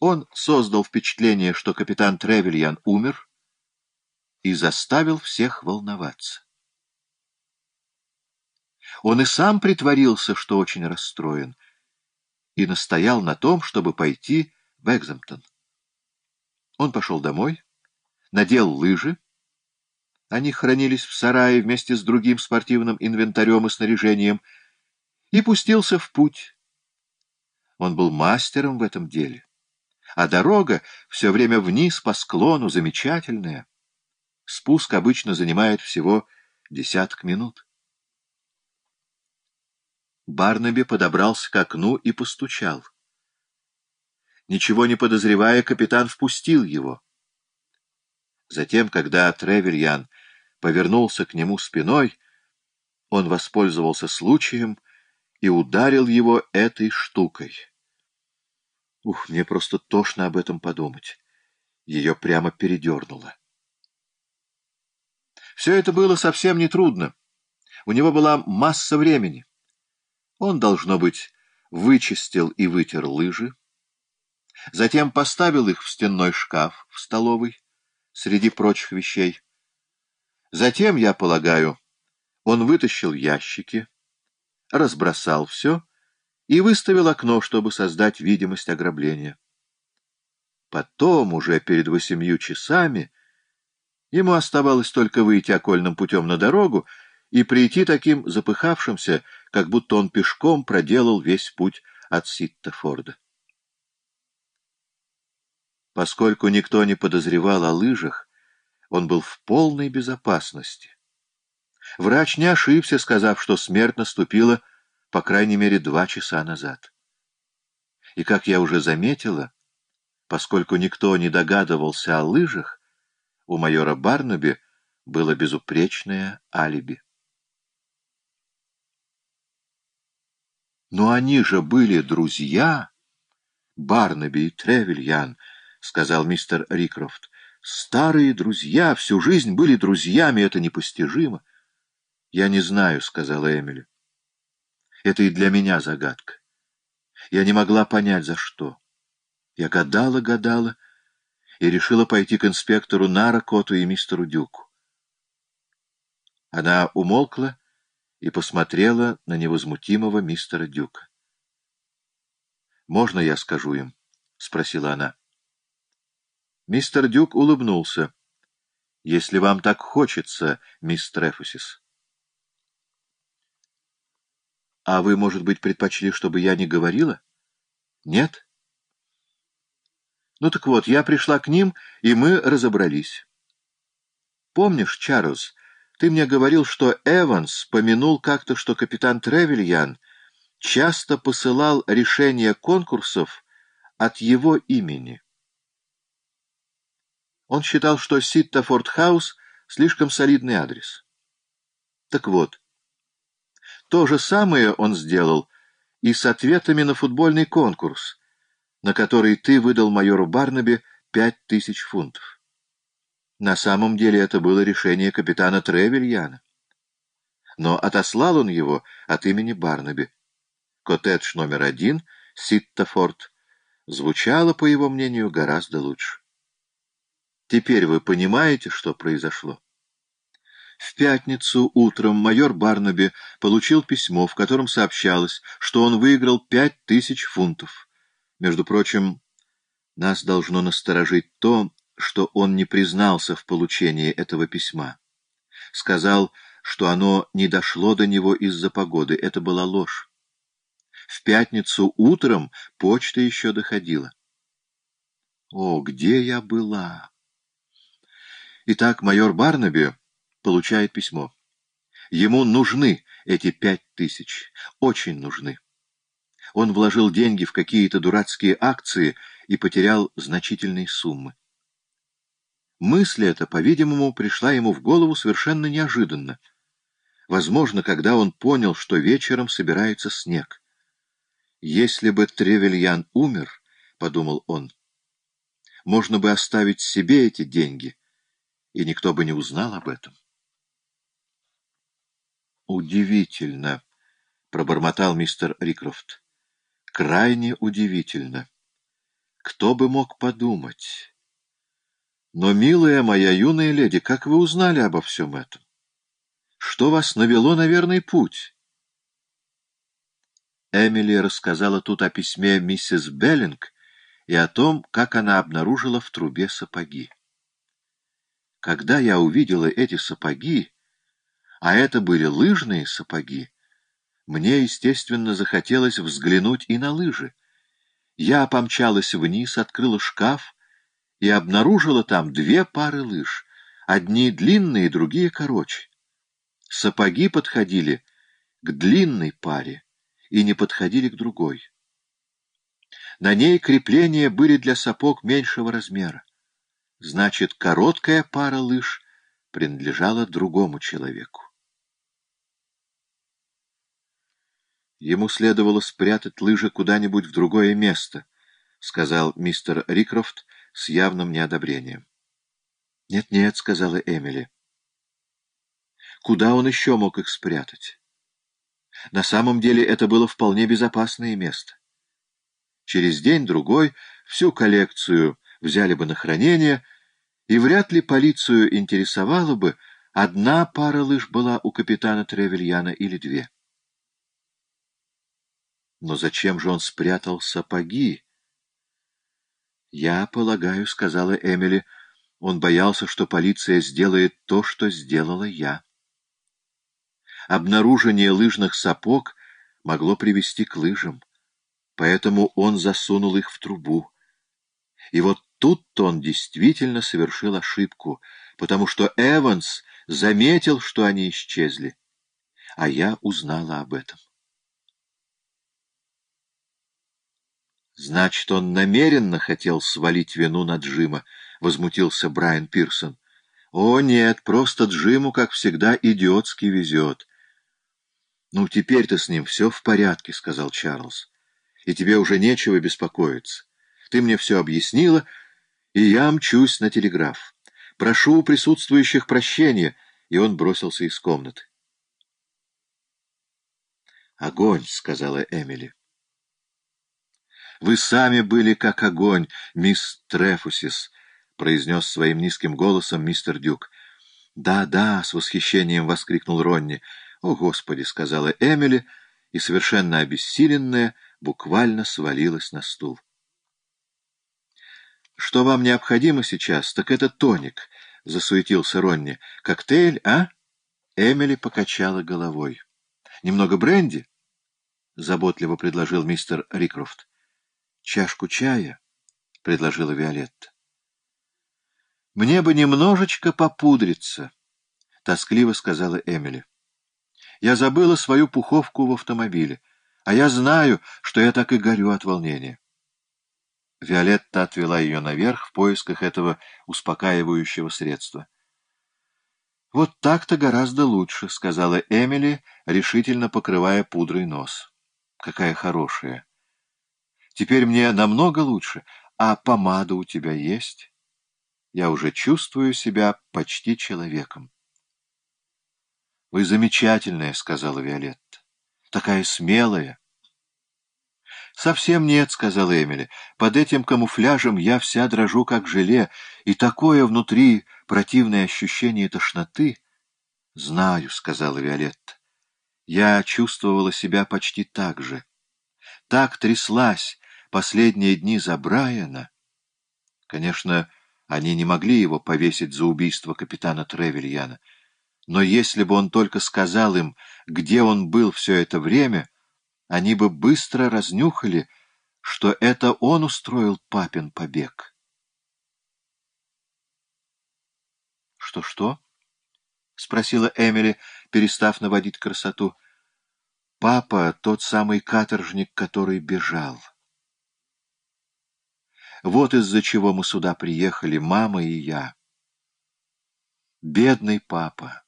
Он создал впечатление, что капитан Тревельян умер, и заставил всех волноваться. Он и сам притворился, что очень расстроен, и настоял на том, чтобы пойти в Экземптон. Он пошел домой, надел лыжи, они хранились в сарае вместе с другим спортивным инвентарем и снаряжением, и пустился в путь. Он был мастером в этом деле. А дорога все время вниз по склону замечательная. Спуск обычно занимает всего десяток минут. Барнаби подобрался к окну и постучал. Ничего не подозревая, капитан впустил его. Затем, когда Тревельян повернулся к нему спиной, он воспользовался случаем и ударил его этой штукой. Ух, мне просто тошно об этом подумать. Ее прямо передернуло. Все это было совсем нетрудно. У него была масса времени. Он, должно быть, вычистил и вытер лыжи, затем поставил их в стенной шкаф в столовой, среди прочих вещей. Затем, я полагаю, он вытащил ящики, разбросал все и выставил окно, чтобы создать видимость ограбления. Потом, уже перед восемью часами, ему оставалось только выйти окольным путем на дорогу и прийти таким запыхавшимся, как будто он пешком проделал весь путь от Ситтофорда. Поскольку никто не подозревал о лыжах, он был в полной безопасности. Врач не ошибся, сказав, что смерть наступила по крайней мере два часа назад. И, как я уже заметила, поскольку никто не догадывался о лыжах, у майора Барнаби было безупречное алиби. Но они же были друзья, Барнаби и Тревельян, — сказал мистер Рикрофт. Старые друзья, всю жизнь были друзьями, это непостижимо. — Я не знаю, — сказала Эмили. Это и для меня загадка. Я не могла понять, за что. Я гадала, гадала и решила пойти к инспектору Наракоту и мистеру Дюку. Она умолкла и посмотрела на невозмутимого мистера Дюка. «Можно я скажу им?» — спросила она. Мистер Дюк улыбнулся. «Если вам так хочется, мисс Трефусис». А вы, может быть, предпочли, чтобы я не говорила? Нет? Ну так вот, я пришла к ним, и мы разобрались. Помнишь, Чарльз, ты мне говорил, что Эванс помянул как-то, что капитан Тревельян часто посылал решения конкурсов от его имени. Он считал, что Ситтафорд Хаус — слишком солидный адрес. Так вот, то же самое он сделал и с ответами на футбольный конкурс, на который ты выдал майору Барнаби пять тысяч фунтов. На самом деле это было решение капитана Тревельяна. Но отослал он его от имени Барнаби. Коттедж номер один, Ситтафорд, звучало, по его мнению, гораздо лучше. Теперь вы понимаете, что произошло? В пятницу утром майор Барнаби получил письмо, в котором сообщалось, что он выиграл пять тысяч фунтов. Между прочим, нас должно насторожить то, что он не признался в получении этого письма. Сказал, что оно не дошло до него из-за погоды. Это была ложь. В пятницу утром почта еще доходила. О, где я была! Итак, майор Барнаби получает письмо. Ему нужны эти пять тысяч, очень нужны. Он вложил деньги в какие-то дурацкие акции и потерял значительные суммы. Мысль эта, по-видимому, пришла ему в голову совершенно неожиданно. Возможно, когда он понял, что вечером собирается снег. «Если бы Тревельян умер, — подумал он, — можно бы оставить себе эти деньги, и никто бы не узнал об этом». «Удивительно», — пробормотал мистер Рикрофт. «Крайне удивительно. Кто бы мог подумать? Но, милая моя юная леди, как вы узнали обо всем этом? Что вас навело на верный путь? Эмили рассказала тут о письме миссис Беллинг и о том, как она обнаружила в трубе сапоги. Когда я увидела эти сапоги, а это были лыжные сапоги, мне, естественно, захотелось взглянуть и на лыжи. Я помчалась вниз, открыла шкаф и обнаружила там две пары лыж, одни длинные, другие короче. Сапоги подходили к длинной паре и не подходили к другой. На ней крепления были для сапог меньшего размера. Значит, короткая пара лыж принадлежала другому человеку. Ему следовало спрятать лыжи куда-нибудь в другое место, — сказал мистер Рикрофт с явным неодобрением. «Нет, — Нет-нет, — сказала Эмили. Куда он еще мог их спрятать? На самом деле это было вполне безопасное место. Через день-другой всю коллекцию взяли бы на хранение, и вряд ли полицию интересовало бы, одна пара лыж была у капитана Тревельяна или две. Но зачем же он спрятал сапоги? «Я полагаю», — сказала Эмили, — «он боялся, что полиция сделает то, что сделала я». Обнаружение лыжных сапог могло привести к лыжам, поэтому он засунул их в трубу. И вот тут-то он действительно совершил ошибку, потому что Эванс заметил, что они исчезли, а я узнала об этом. Значит, он намеренно хотел свалить вину на Джима, — возмутился Брайан Пирсон. О, нет, просто Джиму, как всегда, идиотски везет. Ну, теперь-то с ним все в порядке, — сказал Чарльз. И тебе уже нечего беспокоиться. Ты мне все объяснила, и я мчусь на телеграф. Прошу у присутствующих прощения, и он бросился из комнаты. «Огонь», — сказала Эмили. Вы сами были как огонь, мисс Трефусис, — произнес своим низким голосом мистер Дюк. «Да, да!» — с восхищением воскликнул Ронни. «О, Господи!» — сказала Эмили, и, совершенно обессиленная, буквально свалилась на стул. «Что вам необходимо сейчас, так это тоник», — засуетился Ронни. «Коктейль, а?» Эмили покачала головой. «Немного бренди?» — заботливо предложил мистер Рикрофт чашку чая, — предложила Виолетта. — Мне бы немножечко попудриться, — тоскливо сказала Эмили. Я забыла свою пуховку в автомобиле, а я знаю, что я так и горю от волнения. Виолетта отвела ее наверх в поисках этого успокаивающего средства. «Вот так-то гораздо лучше», — сказала Эмили, решительно покрывая пудрой нос. «Какая хорошая!» Теперь мне намного лучше. А помада у тебя есть? Я уже чувствую себя почти человеком. — Вы замечательная, — сказала Виолетта. — Такая смелая. — Совсем нет, — сказала Эмили. — Под этим камуфляжем я вся дрожу, как желе, и такое внутри противное ощущение тошноты. — Знаю, — сказала Виолетта. Я чувствовала себя почти так же. Так тряслась, последние дни за Брайана... Конечно, они не могли его повесить за убийство капитана Тревельяна, но если бы он только сказал им, где он был все это время, они бы быстро разнюхали, что это он устроил папин побег. «Что-что?» — спросила Эмили, перестав наводить красоту. «Папа — тот самый каторжник, который бежал». Вот из-за чего мы сюда приехали, мама и я. Бедный папа.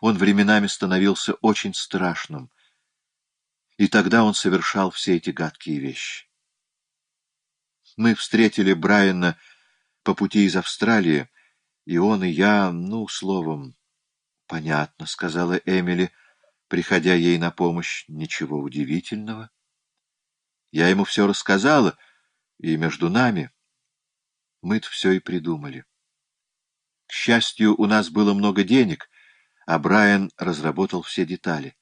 Он временами становился очень страшным, и тогда он совершал все эти гадкие вещи. Мы встретили Брайана по пути из Австралии, и он и я, ну, словом, понятно, — сказала Эмили, приходя ей на помощь, — ничего удивительного. Я ему все рассказала, — И между нами мы-то все и придумали. К счастью, у нас было много денег, а Брайан разработал все детали.